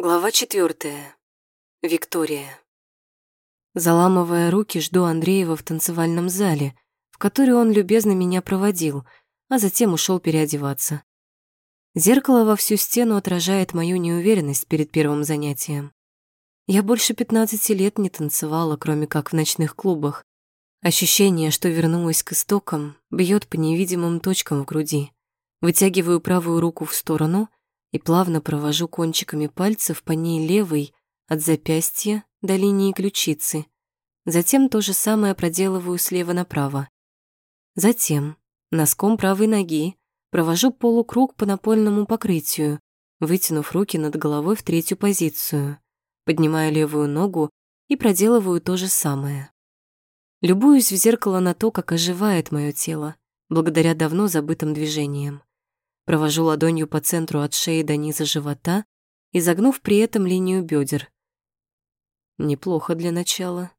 Глава четвертая. Виктория. Заламывая руки, жду Андреева в танцевальном зале, в который он любезно меня проводил, а затем ушел переодеваться. Зеркало во всю стену отражает мою неуверенность перед первым занятием. Я больше 15 лет не танцевала, кроме как в ночных клубах. Ощущение, что вернулась к истокам, бьет по невидимым точкам в груди. Вытягиваю правую руку в сторону — и плавно провожу кончиками пальцев по ней левой от запястья до линии ключицы. Затем то же самое проделываю слева направо. Затем носком правой ноги провожу полукруг по напольному покрытию, вытянув руки над головой в третью позицию, поднимаю левую ногу и проделываю то же самое. Любуюсь в зеркало на то, как оживает мое тело, благодаря давно забытым движениям. Провожу ладонью по центру от шеи до низа живота, изогнув при этом линию бедер. Неплохо для начала.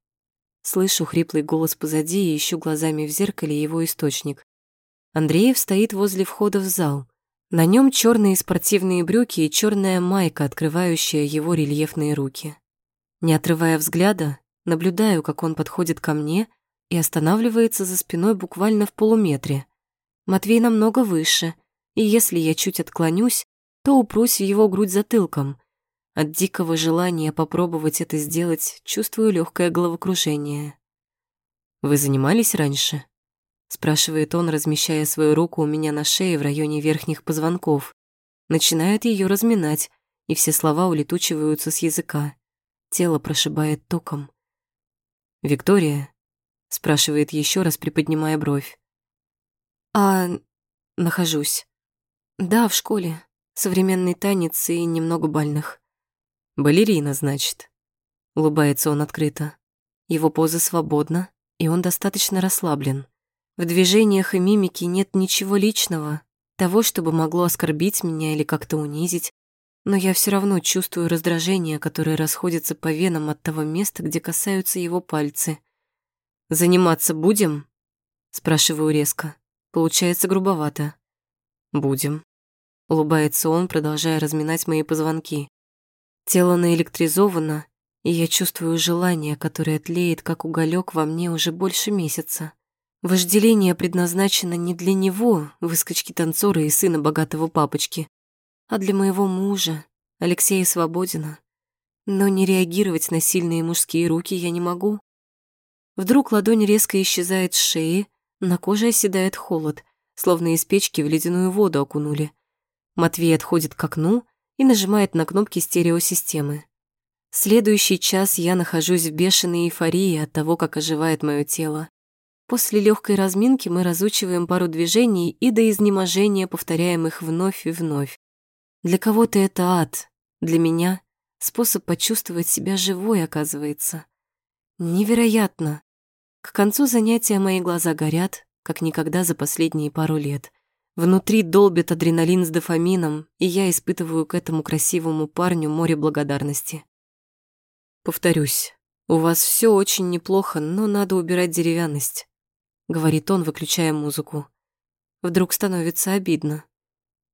Слышу хриплый голос позади и ищу глазами в зеркале его источник. Андреев стоит возле входа в зал. На нем черные спортивные брюки и черная майка, открывающая его рельефные руки. Не отрывая взгляда, наблюдаю, как он подходит ко мне и останавливается за спиной буквально в полуметре. Матвей намного выше — и если я чуть отклонюсь, то упрусь в его грудь затылком. От дикого желания попробовать это сделать чувствую легкое головокружение. «Вы занимались раньше?» — спрашивает он, размещая свою руку у меня на шее в районе верхних позвонков. Начинает ее разминать, и все слова улетучиваются с языка. Тело прошибает током. «Виктория?» — спрашивает еще раз, приподнимая бровь. «А... нахожусь». Да, в школе. Современный танец и немного бальных. Балерина, значит. Улыбается он открыто. Его поза свободна, и он достаточно расслаблен. В движениях и мимике нет ничего личного, того, чтобы могло оскорбить меня или как-то унизить, но я все равно чувствую раздражение, которое расходится по венам от того места, где касаются его пальцы. «Заниматься будем?» Спрашиваю резко. Получается грубовато. «Будем», Улыбается он, продолжая разминать мои позвонки. Тело наэлектризовано, и я чувствую желание, которое тлеет, как уголек во мне уже больше месяца. Вожделение предназначено не для него, выскочки танцора и сына богатого папочки, а для моего мужа, Алексея Свободина. Но не реагировать на сильные мужские руки я не могу. Вдруг ладонь резко исчезает с шеи, на коже оседает холод, словно из печки в ледяную воду окунули. Матвей отходит к окну и нажимает на кнопки стереосистемы. Следующий час я нахожусь в бешеной эйфории от того, как оживает мое тело. После легкой разминки мы разучиваем пару движений и до изнеможения повторяем их вновь и вновь. Для кого-то это ад, для меня — способ почувствовать себя живой, оказывается. Невероятно. К концу занятия мои глаза горят, как никогда за последние пару лет. Внутри долбит адреналин с дофамином, и я испытываю к этому красивому парню море благодарности. Повторюсь, у вас все очень неплохо, но надо убирать деревянность, говорит он, выключая музыку. Вдруг становится обидно.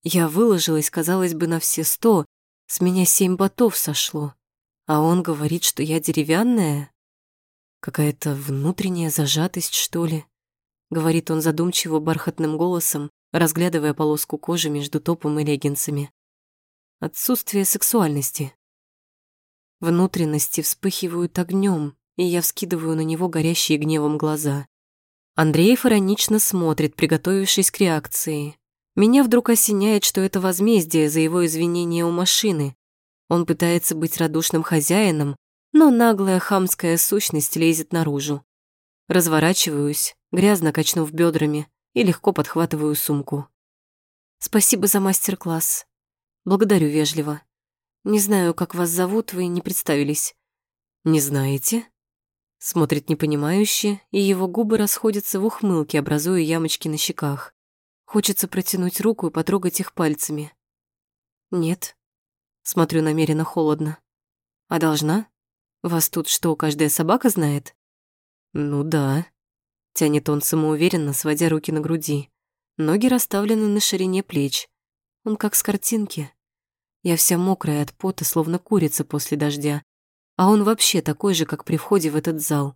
Я выложилась, казалось бы, на все сто, с меня семь ботов сошло, а он говорит, что я деревянная. Какая-то внутренняя зажатость, что ли? Говорит он задумчиво бархатным голосом, разглядывая полоску кожи между топом и леггинсами. Отсутствие сексуальности. Внутренности вспыхивают огнем, и я вскидываю на него горящие гневом глаза. Андреев иронично смотрит, приготовившись к реакции. Меня вдруг осеняет, что это возмездие за его извинения у машины. Он пытается быть радушным хозяином, но наглая хамская сущность лезет наружу. Разворачиваюсь, грязно качнув бедрами, и легко подхватываю сумку. Спасибо за мастер-класс. Благодарю вежливо. Не знаю, как вас зовут, вы не представились. Не знаете? Смотрит непонимающе, и его губы расходятся в ухмылке, образуя ямочки на щеках. Хочется протянуть руку и потрогать их пальцами. Нет. Смотрю намеренно холодно. А должна? Вас тут что, каждая собака знает? Ну да. Тянет он самоуверенно, сводя руки на груди. Ноги расставлены на ширине плеч. Он как с картинки. Я вся мокрая от пота, словно курица после дождя. А он вообще такой же, как при входе в этот зал.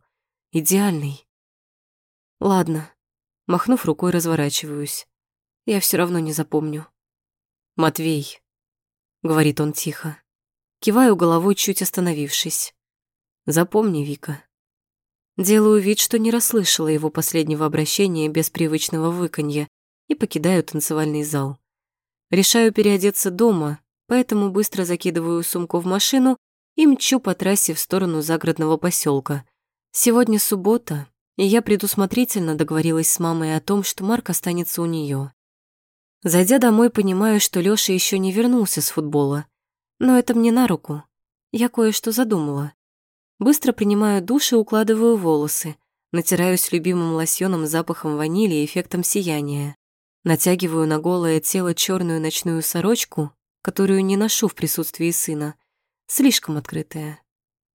Идеальный. Ладно. Махнув рукой, разворачиваюсь. Я все равно не запомню. «Матвей», — говорит он тихо. Киваю головой, чуть остановившись. «Запомни, Вика». Делаю вид, что не расслышала его последнего обращения без привычного выканья и покидаю танцевальный зал. Решаю переодеться дома, поэтому быстро закидываю сумку в машину и мчу по трассе в сторону загородного поселка. Сегодня суббота, и я предусмотрительно договорилась с мамой о том, что Марк останется у нее. Зайдя домой, понимаю, что Лёша еще не вернулся с футбола. Но это мне на руку. Я кое-что задумала. Быстро принимаю душ и укладываю волосы, натираюсь любимым лосьоном запахом ванили и эффектом сияния. Натягиваю на голое тело черную ночную сорочку которую не ношу в присутствии сына, слишком открытая,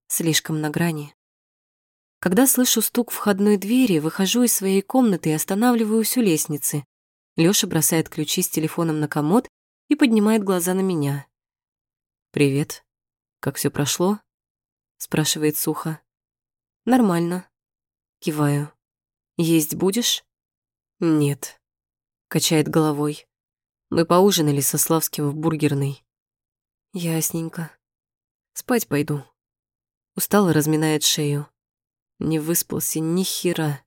слишком на грани. Когда слышу стук входной двери, выхожу из своей комнаты и останавливаюсь у лестницы. Лёша бросает ключи с телефоном на комод и поднимает глаза на меня. «Привет. Как все прошло?» — спрашивает сухо. «Нормально». Киваю. «Есть будешь?» «Нет», — качает головой. Мы поужинали со Славским в бургерной. Ясненько. Спать пойду. Устало разминает шею. Не выспался ни хера.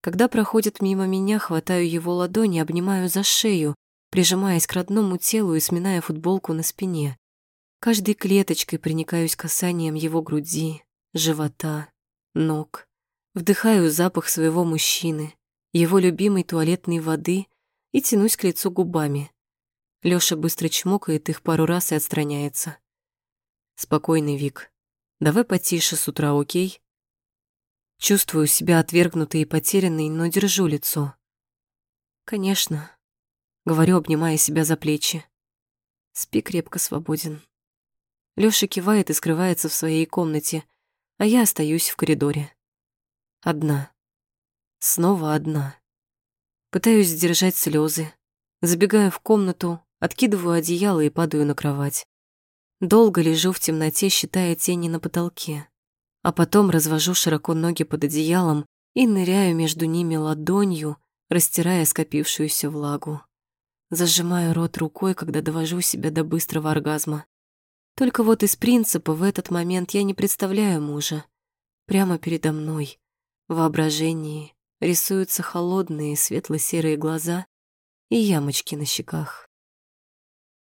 Когда проходит мимо меня, хватаю его ладони, обнимаю за шею, прижимаясь к родному телу и сминая футболку на спине. Каждой клеточкой приникаюсь касанием его груди, живота, ног. Вдыхаю запах своего мужчины, его любимой туалетной воды и тянусь к лицу губами. Лёша быстро чмокает их пару раз и отстраняется. Спокойный Вик. Давай потише с утра, окей? Чувствую себя отвергнутой и потерянной, но держу лицо. Конечно. Говорю, обнимая себя за плечи. Спи крепко свободен. Лёша кивает и скрывается в своей комнате, а я остаюсь в коридоре. Одна. Снова одна. Пытаюсь сдержать слезы. Забегаю в комнату, откидываю одеяло и падаю на кровать. Долго лежу в темноте, считая тени на потолке. А потом развожу широко ноги под одеялом и ныряю между ними ладонью, растирая скопившуюся влагу. Зажимаю рот рукой, когда довожу себя до быстрого оргазма. Только вот из принципа в этот момент я не представляю мужа. Прямо передо мной, в воображении, рисуются холодные светло-серые глаза и ямочки на щеках.